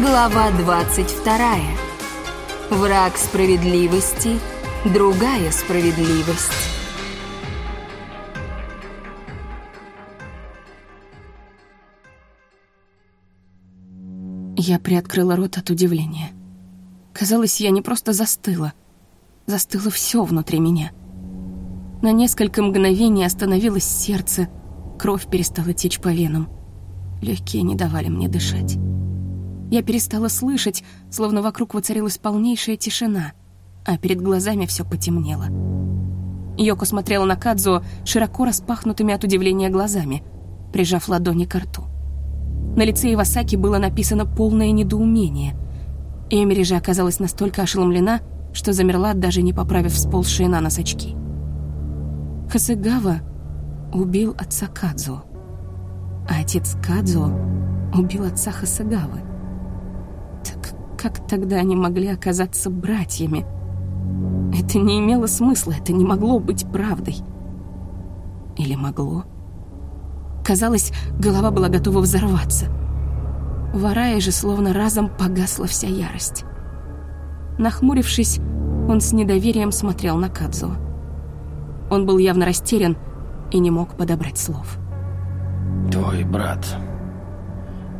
Глава 22. Враг справедливости, другая справедливость. Я приоткрыла рот от удивления. Казалось, я не просто застыла. Застыло все внутри меня. На несколько мгновений остановилось сердце, кровь перестала течь по венам. Легкие не давали мне дышать. Я перестала слышать, словно вокруг воцарилась полнейшая тишина, а перед глазами все потемнело. Йоко смотрела на Кадзо широко распахнутыми от удивления глазами, прижав ладони к рту. На лице Ивасаки было написано полное недоумение. Эмери же оказалась настолько ошеломлена, что замерла, даже не поправив сползшие на нос очки. Хасыгава убил отца Кадзо, а отец Кадзо убил отца Хасыгавы. Как тогда они могли оказаться братьями? Это не имело смысла, это не могло быть правдой. Или могло? Казалось, голова была готова взорваться. В же словно разом погасла вся ярость. Нахмурившись, он с недоверием смотрел на Кадзу. Он был явно растерян и не мог подобрать слов. Твой брат.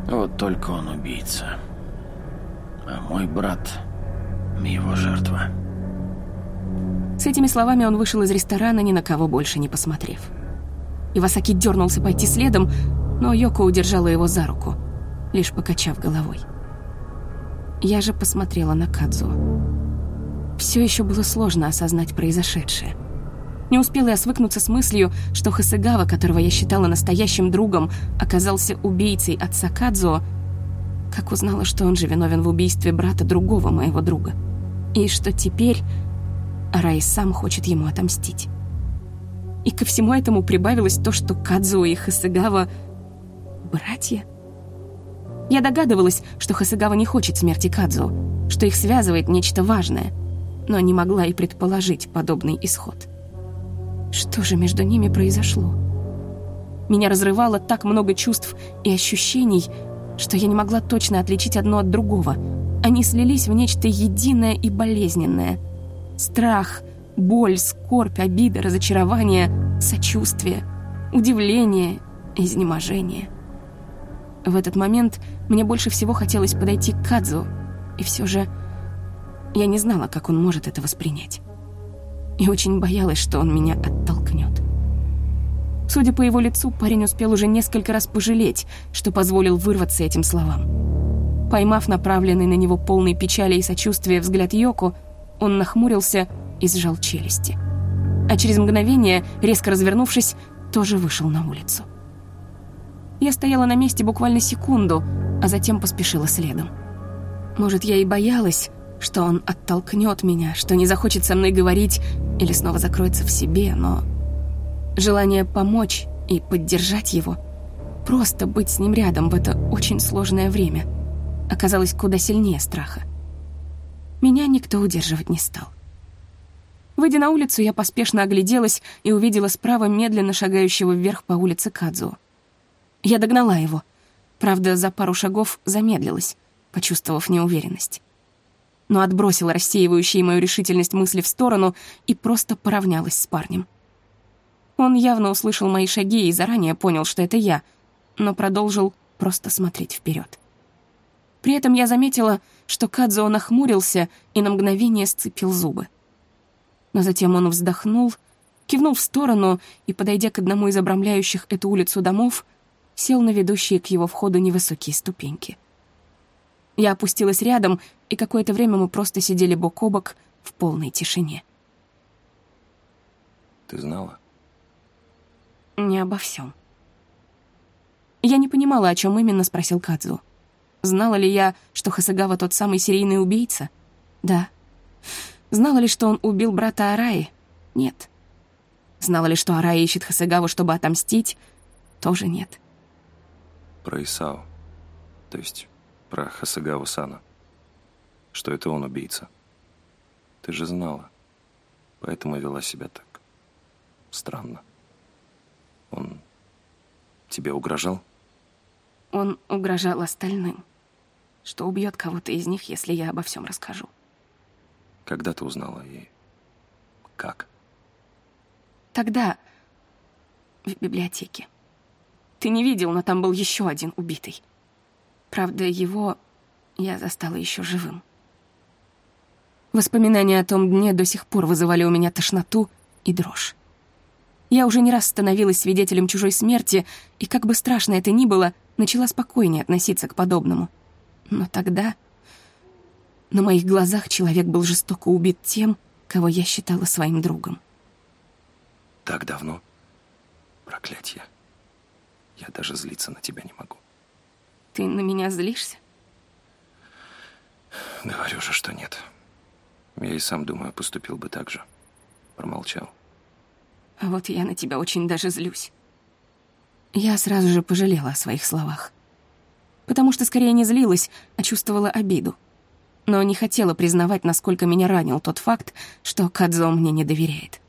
Вот только он убийца. А мой брат — его жертва. С этими словами он вышел из ресторана, ни на кого больше не посмотрев. Ивасаки дернулся пойти следом, но Йоко удержала его за руку, лишь покачав головой. Я же посмотрела на Кадзу. Все еще было сложно осознать произошедшее. Не успела я свыкнуться с мыслью, что Хасыгава, которого я считала настоящим другом, оказался убийцей отца Кадзо, как узнала, что он же виновен в убийстве брата другого моего друга. И что теперь Арай сам хочет ему отомстить. И ко всему этому прибавилось то, что Кадзуо и Хасыгава — братья. Я догадывалась, что Хасыгава не хочет смерти Кадзуо, что их связывает нечто важное, но не могла и предположить подобный исход. Что же между ними произошло? Меня разрывало так много чувств и ощущений, что я не могла точно отличить одно от другого. Они слились в нечто единое и болезненное. Страх — Боль, скорбь, обида, разочарование, сочувствие, удивление, изнеможение. В этот момент мне больше всего хотелось подойти к Кадзу, и все же я не знала, как он может это воспринять. И очень боялась, что он меня оттолкнет. Судя по его лицу, парень успел уже несколько раз пожалеть, что позволил вырваться этим словам. Поймав направленный на него полный печали и сочувствия взгляд Йоку, он нахмурился и сжал челюсти. А через мгновение, резко развернувшись, тоже вышел на улицу. Я стояла на месте буквально секунду, а затем поспешила следом. Может, я и боялась, что он оттолкнет меня, что не захочет со мной говорить или снова закроется в себе, но желание помочь и поддержать его, просто быть с ним рядом в это очень сложное время, оказалось куда сильнее страха. Меня никто удерживать не стал. Выйдя на улицу, я поспешно огляделась и увидела справа медленно шагающего вверх по улице Кадзу. Я догнала его. Правда, за пару шагов замедлилась, почувствовав неуверенность. Но отбросила рассеивающие мою решительность мысли в сторону и просто поравнялась с парнем. Он явно услышал мои шаги и заранее понял, что это я, но продолжил просто смотреть вперед. При этом я заметила, что Кадзо нахмурился и на мгновение сцепил зубы но затем он вздохнул, кивнул в сторону и, подойдя к одному из обрамляющих эту улицу домов, сел на ведущие к его входу невысокие ступеньки. Я опустилась рядом, и какое-то время мы просто сидели бок о бок в полной тишине. Ты знала? Не обо всем. Я не понимала, о чем именно спросил Кадзу. Знала ли я, что Хасагава тот самый серийный убийца? Да. Знала ли, что он убил брата Араи? Нет. Знала ли, что Араи ищет Хасагаву, чтобы отомстить? Тоже нет. Про Исао. То есть про Хасагаву Сана. Что это он убийца. Ты же знала. Поэтому вела себя так. Странно. Он тебе угрожал? Он угрожал остальным. что убьет кого-то из них, если я обо всем расскажу. Когда ты узнала и как? Тогда в библиотеке. Ты не видел, но там был еще один убитый. Правда, его я застала еще живым. Воспоминания о том дне до сих пор вызывали у меня тошноту и дрожь. Я уже не раз становилась свидетелем чужой смерти, и как бы страшно это ни было, начала спокойнее относиться к подобному. Но тогда на моих глазах человек был жестоко убит тем, кого я считала своим другом. Так давно? Проклятье. Я даже злиться на тебя не могу. Ты на меня злишься? Говорю же, что нет. Я и сам, думаю, поступил бы так же. Промолчал. А вот я на тебя очень даже злюсь. Я сразу же пожалела о своих словах. Потому что скорее не злилась, а чувствовала обиду. Но не хотела признавать, насколько меня ранил тот факт, что Кадзо мне не доверяет.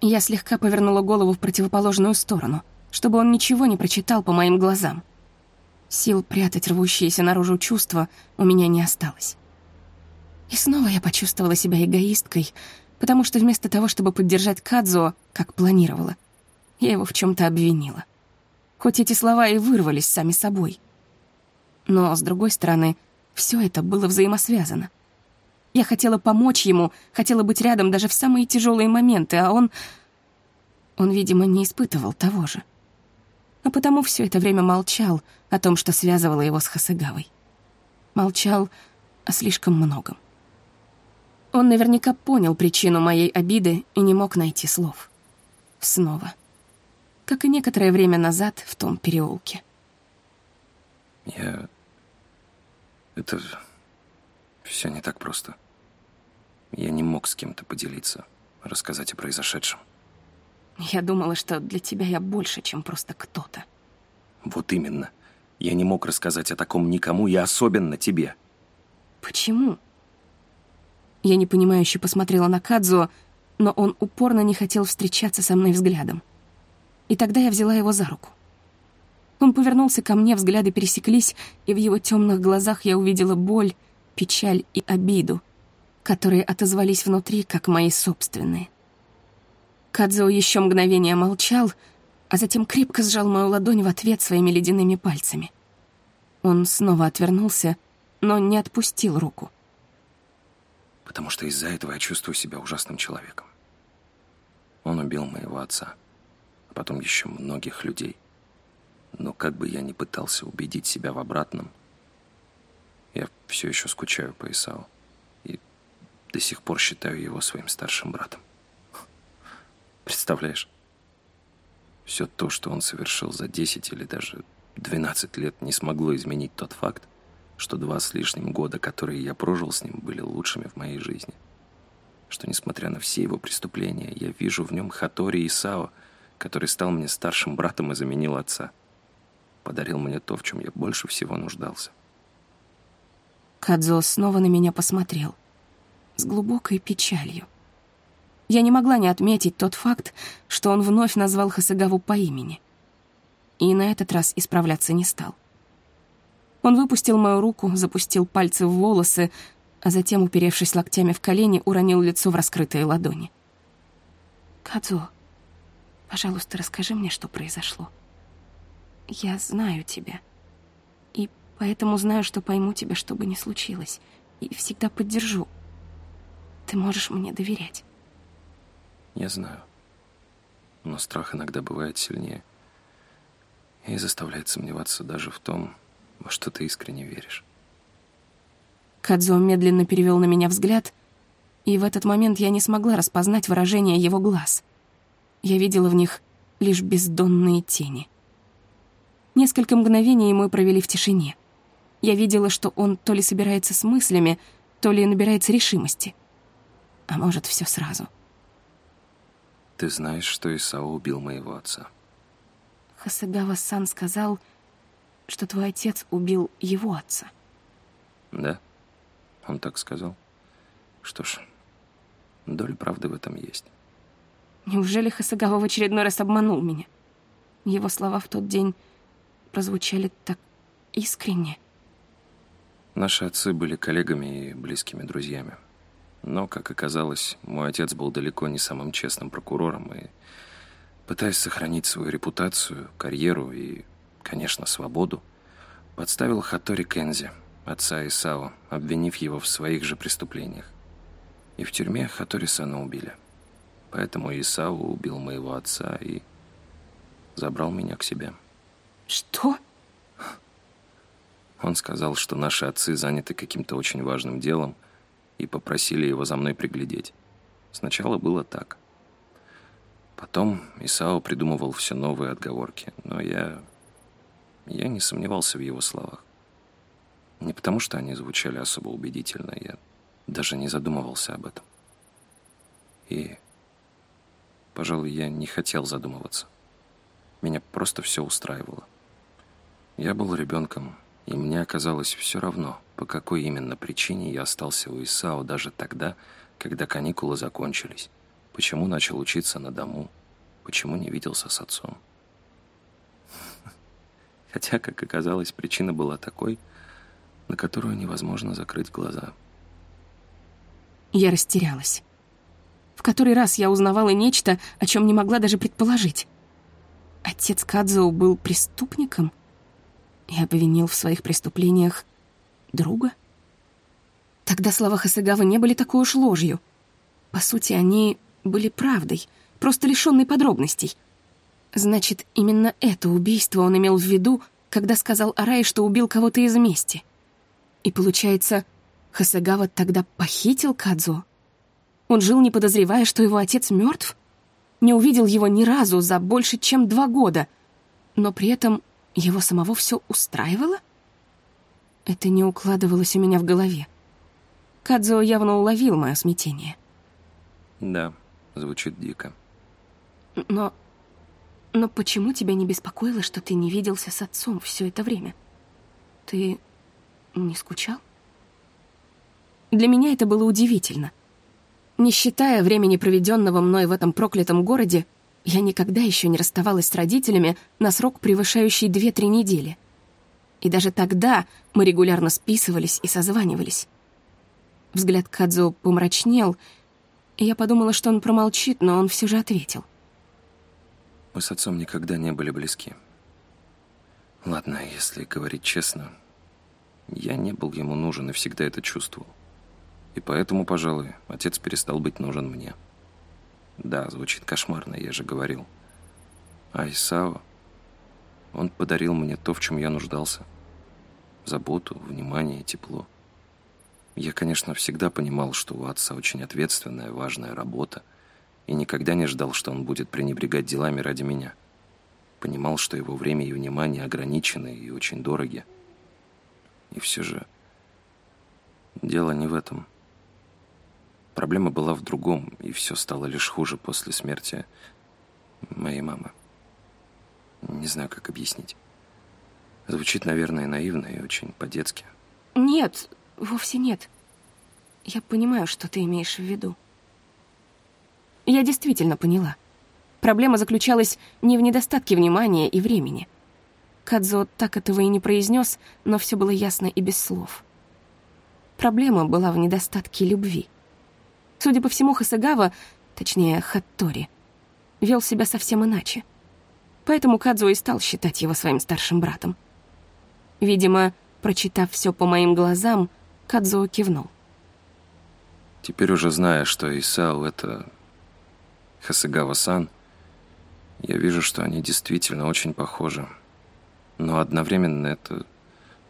Я слегка повернула голову в противоположную сторону, чтобы он ничего не прочитал по моим глазам. Сил прятать рвущиеся наружу чувства у меня не осталось. И снова я почувствовала себя эгоисткой, потому что вместо того, чтобы поддержать Кадзо, как планировала, я его в чем то обвинила. Хоть эти слова и вырвались сами собой. Но, с другой стороны, все это было взаимосвязано. Я хотела помочь ему, хотела быть рядом даже в самые тяжелые моменты, а он... Он, видимо, не испытывал того же. А потому все это время молчал о том, что связывало его с Хасыгавой. Молчал о слишком многом. Он наверняка понял причину моей обиды и не мог найти слов. Снова. Как и некоторое время назад в том переулке. Я... Это... Все не так просто. Я не мог с кем-то поделиться, рассказать о произошедшем. Я думала, что для тебя я больше, чем просто кто-то. Вот именно. Я не мог рассказать о таком никому, и особенно тебе. Почему? Я непонимающе посмотрела на Кадзуо, но он упорно не хотел встречаться со мной взглядом. И тогда я взяла его за руку. Он повернулся ко мне, взгляды пересеклись, и в его темных глазах я увидела боль, печаль и обиду, которые отозвались внутри, как мои собственные. Кадзо еще мгновение молчал, а затем крепко сжал мою ладонь в ответ своими ледяными пальцами. Он снова отвернулся, но не отпустил руку потому что из-за этого я чувствую себя ужасным человеком. Он убил моего отца, а потом еще многих людей. Но как бы я ни пытался убедить себя в обратном, я все еще скучаю по Исау и до сих пор считаю его своим старшим братом. Представляешь? Все то, что он совершил за 10 или даже 12 лет, не смогло изменить тот факт, что два с лишним года, которые я прожил с ним, были лучшими в моей жизни. Что, несмотря на все его преступления, я вижу в нем Хатори Исао, который стал мне старшим братом и заменил отца. Подарил мне то, в чем я больше всего нуждался. Кадзо снова на меня посмотрел. С глубокой печалью. Я не могла не отметить тот факт, что он вновь назвал Хасагаву по имени. И на этот раз исправляться не стал. Он выпустил мою руку, запустил пальцы в волосы, а затем, уперевшись локтями в колени, уронил лицо в раскрытые ладони. «Кадзо, пожалуйста, расскажи мне, что произошло. Я знаю тебя, и поэтому знаю, что пойму тебя, что бы ни случилось, и всегда поддержу. Ты можешь мне доверять». «Я знаю, но страх иногда бывает сильнее» и заставляет сомневаться даже в том, во что ты искренне веришь. Кадзо медленно перевел на меня взгляд, и в этот момент я не смогла распознать выражение его глаз. Я видела в них лишь бездонные тени. Несколько мгновений мы провели в тишине. Я видела, что он то ли собирается с мыслями, то ли набирается решимости. А может, все сразу. Ты знаешь, что Исао убил моего отца. Хасагава-сан сказал, что твой отец убил его отца. Да, он так сказал. Что ж, доля правды в этом есть. Неужели Хасагава в очередной раз обманул меня? Его слова в тот день прозвучали так искренне. Наши отцы были коллегами и близкими друзьями. Но, как оказалось, мой отец был далеко не самым честным прокурором и, пытаясь сохранить свою репутацию, карьеру и, конечно, свободу, подставил Хатори Кензи, отца Исао, обвинив его в своих же преступлениях. И в тюрьме Хатори Сана убили. Поэтому Исао убил моего отца и забрал меня к себе. Что? Он сказал, что наши отцы заняты каким-то очень важным делом и попросили его за мной приглядеть. Сначала было так. Потом Исао придумывал все новые отговорки, но я... я не сомневался в его словах. Не потому, что они звучали особо убедительно, я даже не задумывался об этом. И, пожалуй, я не хотел задумываться. Меня просто все устраивало. Я был ребенком, и мне оказалось все равно, по какой именно причине я остался у Исао даже тогда, когда каникулы закончились, почему начал учиться на дому, почему не виделся с отцом. Хотя, как оказалось, причина была такой, на которую невозможно закрыть глаза. Я растерялась. В который раз я узнавала нечто, о чем не могла даже предположить. Отец Кадзоу был преступником — и обвинил в своих преступлениях друга? Тогда слова Хасагавы не были такой уж ложью. По сути, они были правдой, просто лишенной подробностей. Значит, именно это убийство он имел в виду, когда сказал Арае, что убил кого-то из мести. И получается, Хасагава тогда похитил Кадзо? Он жил, не подозревая, что его отец мертв? Не увидел его ни разу за больше, чем два года, но при этом его самого все устраивало? Это не укладывалось у меня в голове. Кадзо явно уловил мое смятение. Да, звучит дико. Но... Но почему тебя не беспокоило, что ты не виделся с отцом все это время? Ты не скучал? Для меня это было удивительно. Не считая времени, проведенного мной в этом проклятом городе, я никогда еще не расставалась с родителями на срок, превышающий 2-3 недели. И даже тогда мы регулярно списывались и созванивались. Взгляд Кадзо помрачнел, и я подумала, что он промолчит, но он все же ответил. Мы с отцом никогда не были близки. Ладно, если говорить честно, я не был ему нужен и всегда это чувствовал. И поэтому, пожалуй, отец перестал быть нужен мне. Да, звучит кошмарно, я же говорил. А Исао, он подарил мне то, в чем я нуждался. Заботу, внимание, тепло. Я, конечно, всегда понимал, что у отца очень ответственная, важная работа, и никогда не ждал, что он будет пренебрегать делами ради меня. Понимал, что его время и внимание ограничены и очень дороги. И все же дело не в этом. Проблема была в другом, и все стало лишь хуже после смерти моей мамы. Не знаю, как объяснить. Звучит, наверное, наивно и очень по-детски. Нет, вовсе нет. Я понимаю, что ты имеешь в виду. Я действительно поняла. Проблема заключалась не в недостатке внимания и времени. Кадзо так этого и не произнес, но все было ясно и без слов. Проблема была в недостатке любви. Судя по всему, Хасагава, точнее, Хаттори, вел себя совсем иначе. Поэтому Кадзо и стал считать его своим старшим братом. Видимо, прочитав все по моим глазам, Кадзо кивнул. Теперь уже зная, что Исао — это Хасагава-сан, я вижу, что они действительно очень похожи. Но одновременно это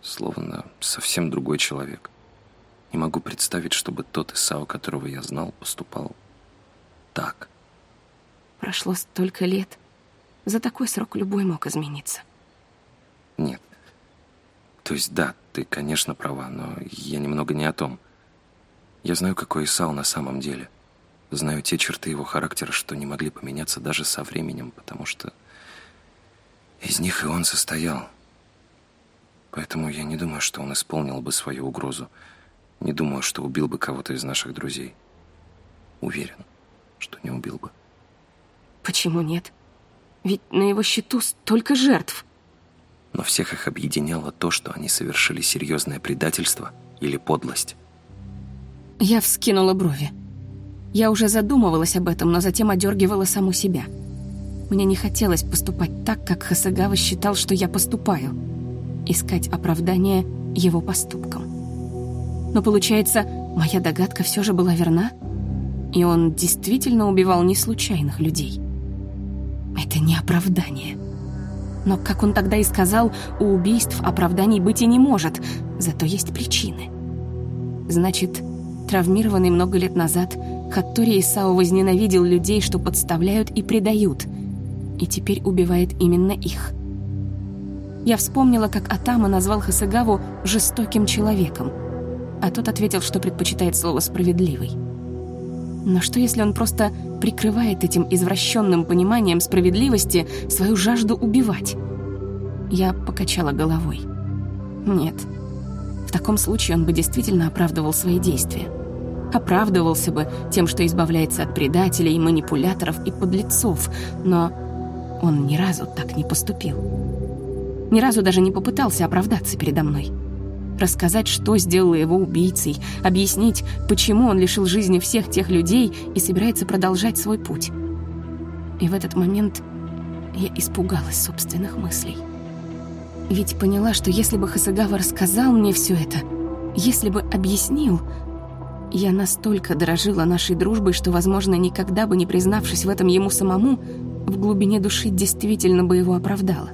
словно совсем другой человек. Не могу представить, чтобы тот Исао, которого я знал, поступал так. Прошло столько лет. За такой срок любой мог измениться. Нет. То есть да, ты, конечно, права, но я немного не о том. Я знаю, какой Исао на самом деле. Знаю те черты его характера, что не могли поменяться даже со временем, потому что из них и он состоял. Поэтому я не думаю, что он исполнил бы свою угрозу — не думаю, что убил бы кого-то из наших друзей. Уверен, что не убил бы. Почему нет? Ведь на его счету столько жертв. но всех их объединяло то, что они совершили серьезное предательство или подлость. Я вскинула брови. Я уже задумывалась об этом, но затем одергивала саму себя. Мне не хотелось поступать так, как Хасагава считал, что я поступаю. Искать оправдание его поступкам. Но получается, моя догадка все же была верна? И он действительно убивал не случайных людей. Это не оправдание. Но, как он тогда и сказал, у убийств оправданий быть и не может, зато есть причины. Значит, травмированный много лет назад, Хаттори Исао возненавидел людей, что подставляют и предают, и теперь убивает именно их. Я вспомнила, как Атама назвал Хасагаву «жестоким человеком», а тот ответил, что предпочитает слово «справедливый». Но что, если он просто прикрывает этим извращенным пониманием справедливости свою жажду убивать? Я покачала головой. Нет. В таком случае он бы действительно оправдывал свои действия. Оправдывался бы тем, что избавляется от предателей, манипуляторов и подлецов, но он ни разу так не поступил. Ни разу даже не попытался оправдаться передо мной. Рассказать, что сделало его убийцей, объяснить, почему он лишил жизни всех тех людей и собирается продолжать свой путь. И в этот момент я испугалась собственных мыслей. Ведь поняла, что если бы Хасагава рассказал мне все это, если бы объяснил, я настолько дорожила нашей дружбой, что, возможно, никогда бы не признавшись в этом ему самому, в глубине души действительно бы его оправдала.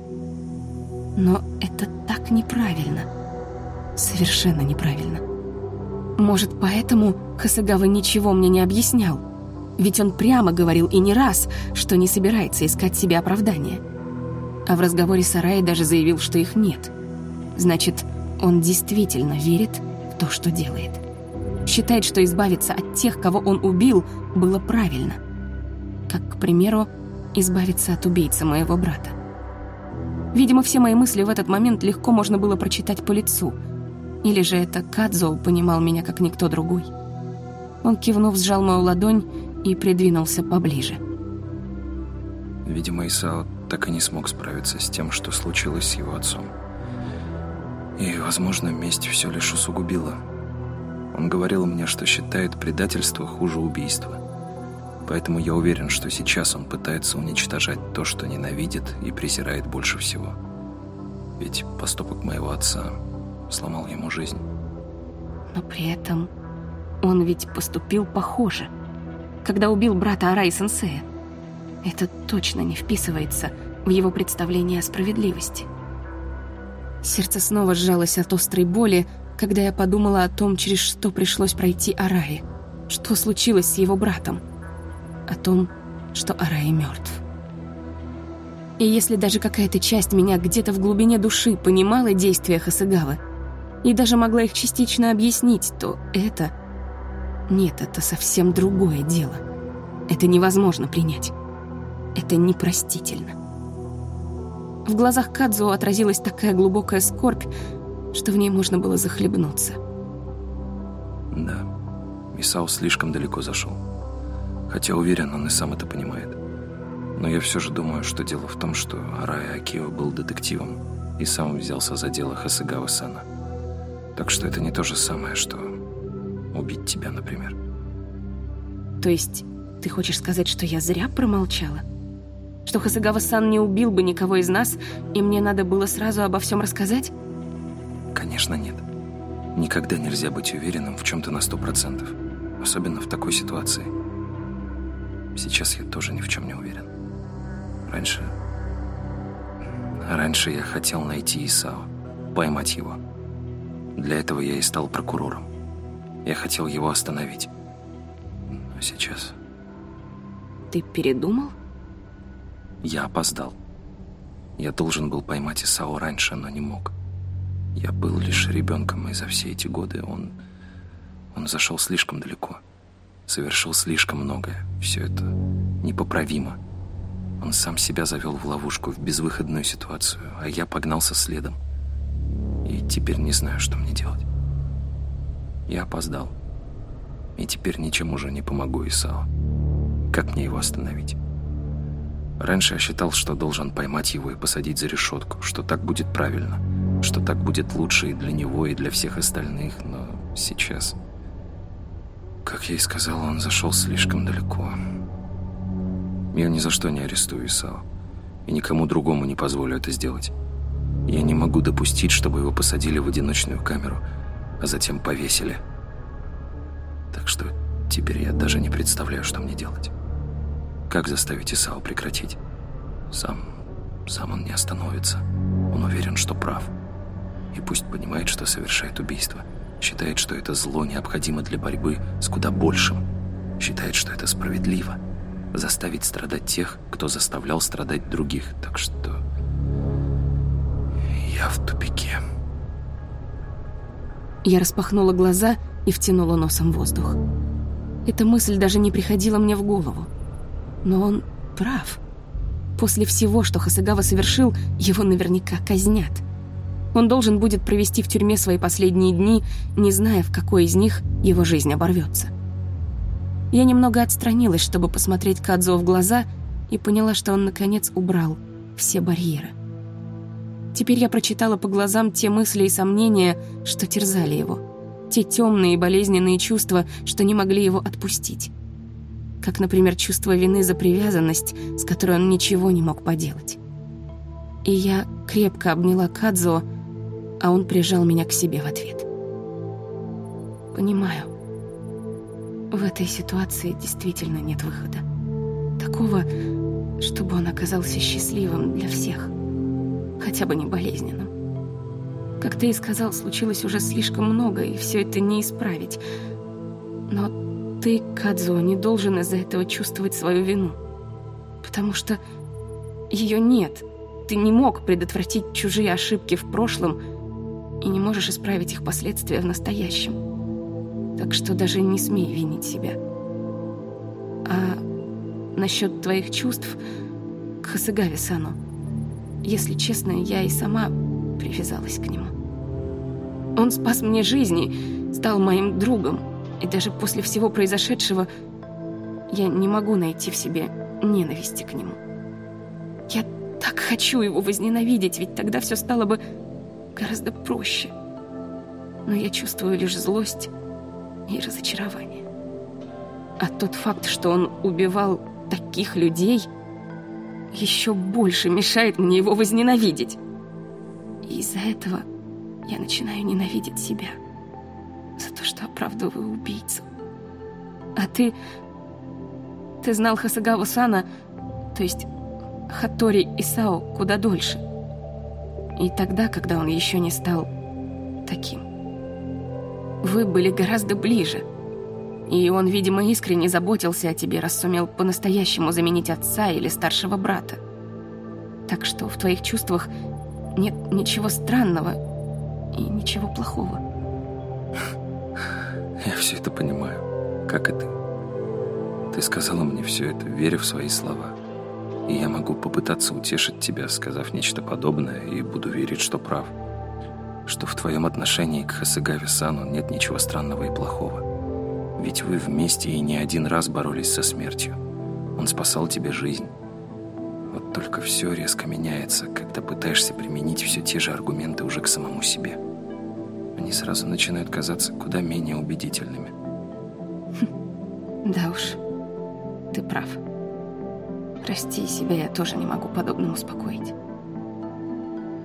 Но это так неправильно. Совершенно неправильно. Может, поэтому Хасагава ничего мне не объяснял? Ведь он прямо говорил и не раз, что не собирается искать себе оправдания. А в разговоре с Араей даже заявил, что их нет. Значит, он действительно верит в то, что делает. Считает, что избавиться от тех, кого он убил, было правильно. Как, к примеру, избавиться от убийцы моего брата. Видимо, все мои мысли в этот момент легко можно было прочитать по лицу. Или же это Кадзо понимал меня, как никто другой. Он, кивнув, сжал мою ладонь и придвинулся поближе. Видимо, Исао так и не смог справиться с тем, что случилось с его отцом. И, возможно, месть все лишь усугубила. Он говорил мне, что считает предательство хуже убийства. Поэтому я уверен, что сейчас он пытается уничтожать то, что ненавидит и презирает больше всего. Ведь поступок моего отца сломал ему жизнь. Но при этом он ведь поступил похоже. Когда убил брата Арай Сенсея. Это точно не вписывается в его представление о справедливости. Сердце снова сжалось от острой боли, когда я подумала о том, через что пришлось пройти Араи. Что случилось с его братом о том, что Арай мертв. И если даже какая-то часть меня где-то в глубине души понимала действия Хасыгавы и даже могла их частично объяснить, то это... Нет, это совсем другое дело. Это невозможно принять. Это непростительно. В глазах Кадзо отразилась такая глубокая скорбь, что в ней можно было захлебнуться. Да, Исао слишком далеко зашел. Хотя уверен, он и сам это понимает. Но я все же думаю, что дело в том, что Арая Акио был детективом и сам взялся за дело Хасыгавы Сана. Так что это не то же самое, что убить тебя, например. То есть ты хочешь сказать, что я зря промолчала? Что Хасыгава-сан не убил бы никого из нас, и мне надо было сразу обо всем рассказать? Конечно, нет. Никогда нельзя быть уверенным в чем-то на сто процентов. Особенно в такой ситуации. Сейчас я тоже ни в чем не уверен. Раньше... Раньше я хотел найти Исао, поймать его. Для этого я и стал прокурором. Я хотел его остановить. Но сейчас... Ты передумал? Я опоздал. Я должен был поймать Исао раньше, но не мог. Я был лишь ребенком, и за все эти годы он... Он зашел слишком далеко совершил слишком многое. Все это непоправимо. Он сам себя завел в ловушку, в безвыходную ситуацию, а я погнался следом. И теперь не знаю, что мне делать. Я опоздал. И теперь ничем уже не помогу Исао. Как мне его остановить? Раньше я считал, что должен поймать его и посадить за решетку, что так будет правильно, что так будет лучше и для него, и для всех остальных, но сейчас... Как я и сказал, он зашел слишком далеко. Я ни за что не арестую Исао, и никому другому не позволю это сделать. Я не могу допустить, чтобы его посадили в одиночную камеру, а затем повесили. Так что теперь я даже не представляю, что мне делать. Как заставить Исао прекратить? Сам... сам он не остановится. Он уверен, что прав. И пусть понимает, что совершает убийство. Считает, что это зло необходимо для борьбы с куда большим. Считает, что это справедливо. Заставить страдать тех, кто заставлял страдать других. Так что... Я в тупике. Я распахнула глаза и втянула носом воздух. Эта мысль даже не приходила мне в голову. Но он прав. После всего, что Хасагава совершил, его наверняка казнят. Он должен будет провести в тюрьме свои последние дни, не зная, в какой из них его жизнь оборвется. Я немного отстранилась, чтобы посмотреть Кадзо в глаза, и поняла, что он, наконец, убрал все барьеры. Теперь я прочитала по глазам те мысли и сомнения, что терзали его. Те темные и болезненные чувства, что не могли его отпустить как, например, чувство вины за привязанность, с которой он ничего не мог поделать. И я крепко обняла Кадзо, а он прижал меня к себе в ответ. Понимаю, в этой ситуации действительно нет выхода. Такого, чтобы он оказался счастливым для всех, хотя бы не болезненным. Как ты и сказал, случилось уже слишком много, и все это не исправить. Но ты, Кадзо, не должен из-за этого чувствовать свою вину. Потому что ее нет. Ты не мог предотвратить чужие ошибки в прошлом и не можешь исправить их последствия в настоящем. Так что даже не смей винить себя. А насчет твоих чувств к Хасыгаве-сану, если честно, я и сама привязалась к нему. Он спас мне жизни, стал моим другом, и даже после всего произошедшего я не могу найти в себе ненависти к нему. Я так хочу его возненавидеть, ведь тогда все стало бы гораздо проще. Но я чувствую лишь злость и разочарование. А тот факт, что он убивал таких людей, еще больше мешает мне его возненавидеть. И из-за этого я начинаю ненавидеть себя за то, что оправдываю убийцу. А ты... Ты знал Хасагаву Сана, то есть Хатори Исао, куда дольше. И тогда, когда он еще не стал таким. Вы были гораздо ближе. И он, видимо, искренне заботился о тебе, раз сумел по-настоящему заменить отца или старшего брата. Так что в твоих чувствах нет ничего странного и ничего плохого. Я все это понимаю, как и ты. Ты сказала мне все это, веря в свои слова. И я могу попытаться утешить тебя, сказав нечто подобное, и буду верить, что прав. Что в твоем отношении к Хасыгаве Сану нет ничего странного и плохого. Ведь вы вместе и не один раз боролись со смертью. Он спасал тебе жизнь. Вот только все резко меняется, когда пытаешься применить все те же аргументы уже к самому себе они сразу начинают казаться куда менее убедительными. Да уж, ты прав. Прости себя, я тоже не могу подобным успокоить.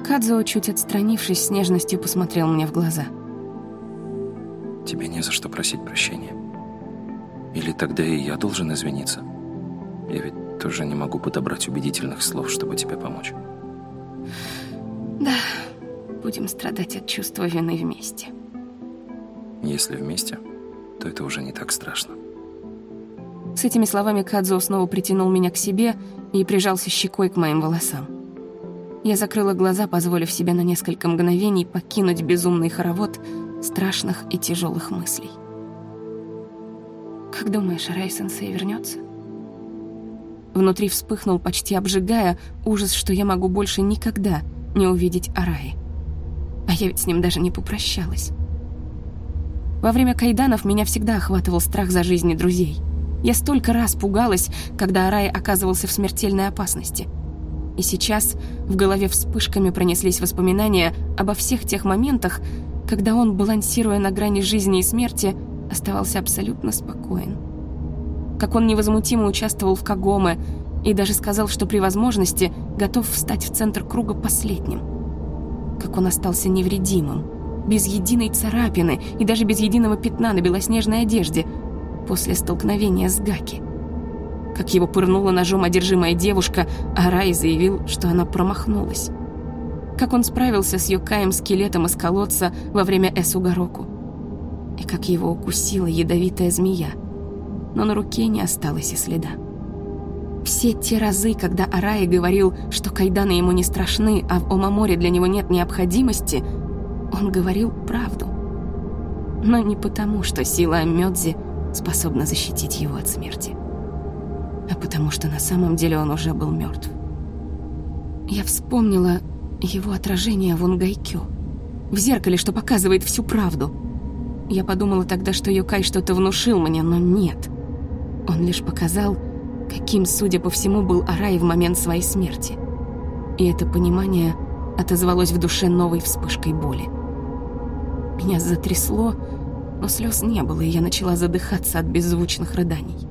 Кадзо, чуть отстранившись, с нежностью посмотрел мне в глаза. Тебе не за что просить прощения. Или тогда и я должен извиниться? Я ведь тоже не могу подобрать убедительных слов, чтобы тебе помочь. Да, будем страдать от чувства вины вместе. Если вместе, то это уже не так страшно. С этими словами Кадзо снова притянул меня к себе и прижался щекой к моим волосам. Я закрыла глаза, позволив себе на несколько мгновений покинуть безумный хоровод страшных и тяжелых мыслей. «Как думаешь, Рай-сенсей вернется?» Внутри вспыхнул, почти обжигая, ужас, что я могу больше никогда не увидеть Араи. А я ведь с ним даже не попрощалась. Во время кайданов меня всегда охватывал страх за жизни друзей. Я столько раз пугалась, когда Арай оказывался в смертельной опасности. И сейчас в голове вспышками пронеслись воспоминания обо всех тех моментах, когда он, балансируя на грани жизни и смерти, оставался абсолютно спокоен. Как он невозмутимо участвовал в Кагоме и даже сказал, что при возможности готов встать в центр круга последним. Как он остался невредимым, без единой царапины и даже без единого пятна на белоснежной одежде после столкновения с Гаки. Как его пырнула ножом одержимая девушка, а Рай заявил, что она промахнулась. Как он справился с Йокаем-скелетом из колодца во время Эсугароку. И как его укусила ядовитая змея. Но на руке не осталось и следа. Все те разы, когда Араи говорил, что кайданы ему не страшны, а в Омаморе для него нет необходимости – он говорил правду. Но не потому, что сила Амёдзи способна защитить его от смерти, а потому что на самом деле он уже был мертв. Я вспомнила его отражение в Унгайкё, в зеркале, что показывает всю правду. Я подумала тогда, что Юкай что-то внушил мне, но нет. Он лишь показал, каким, судя по всему, был Арай в момент своей смерти. И это понимание отозвалось в душе новой вспышкой боли. Меня затрясло, но слез не было, и я начала задыхаться от беззвучных рыданий.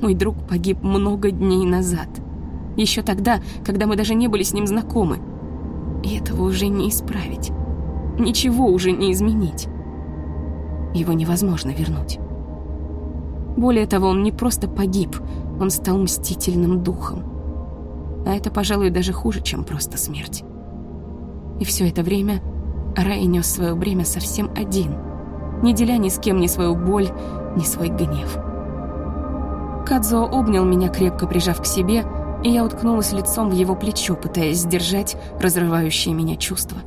Мой друг погиб много дней назад. Еще тогда, когда мы даже не были с ним знакомы. И этого уже не исправить. Ничего уже не изменить. Его невозможно вернуть. Более того, он не просто погиб, он стал мстительным духом. А это, пожалуй, даже хуже, чем просто смерть. И все это время Рай нес свое бремя совсем один, не деля ни с кем ни свою боль, ни свой гнев. Кадзо обнял меня, крепко прижав к себе, и я уткнулась лицом в его плечо, пытаясь сдержать разрывающее меня чувство.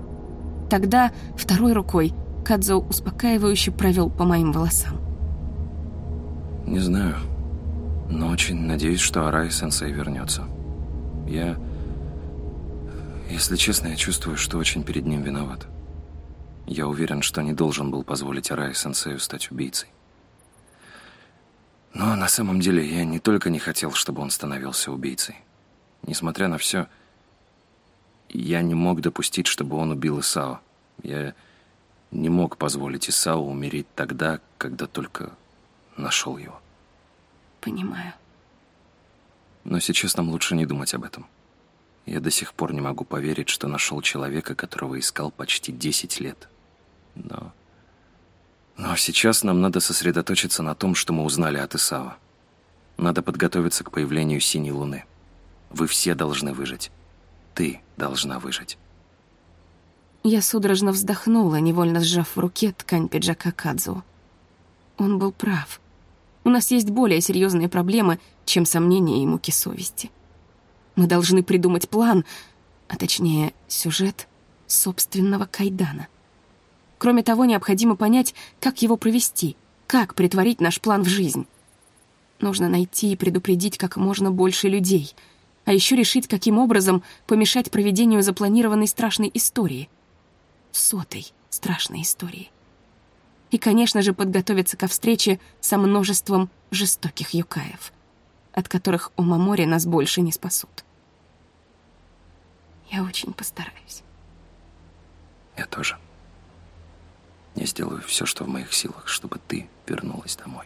Тогда второй рукой Кадзо успокаивающе провел по моим волосам. Не знаю, но очень надеюсь, что Арай-сенсей вернется. Я... Если честно, я чувствую, что очень перед ним виноват. Я уверен, что не должен был позволить Арае-сенсею стать убийцей. Но на самом деле я не только не хотел, чтобы он становился убийцей. Несмотря на все, я не мог допустить, чтобы он убил Исао. Я не мог позволить Исао умереть тогда, когда только нашел его. Понимаю. Но сейчас нам лучше не думать об этом. Я до сих пор не могу поверить, что нашел человека, которого искал почти 10 лет. Но... Но сейчас нам надо сосредоточиться на том, что мы узнали от Исава. Надо подготовиться к появлению Синей Луны. Вы все должны выжить. Ты должна выжить. Я судорожно вздохнула, невольно сжав в руке ткань пиджака Кадзу. Он был прав. У нас есть более серьезные проблемы, чем сомнения и муки совести. Мы должны придумать план, а точнее сюжет собственного кайдана. Кроме того, необходимо понять, как его провести, как притворить наш план в жизнь. Нужно найти и предупредить как можно больше людей, а еще решить, каким образом помешать проведению запланированной страшной истории. Сотой страшной истории. И, конечно же, подготовиться ко встрече со множеством жестоких юкаев, от которых у Мамори нас больше не спасут. Я очень постараюсь. Я тоже. Я сделаю все, что в моих силах, чтобы ты вернулась домой.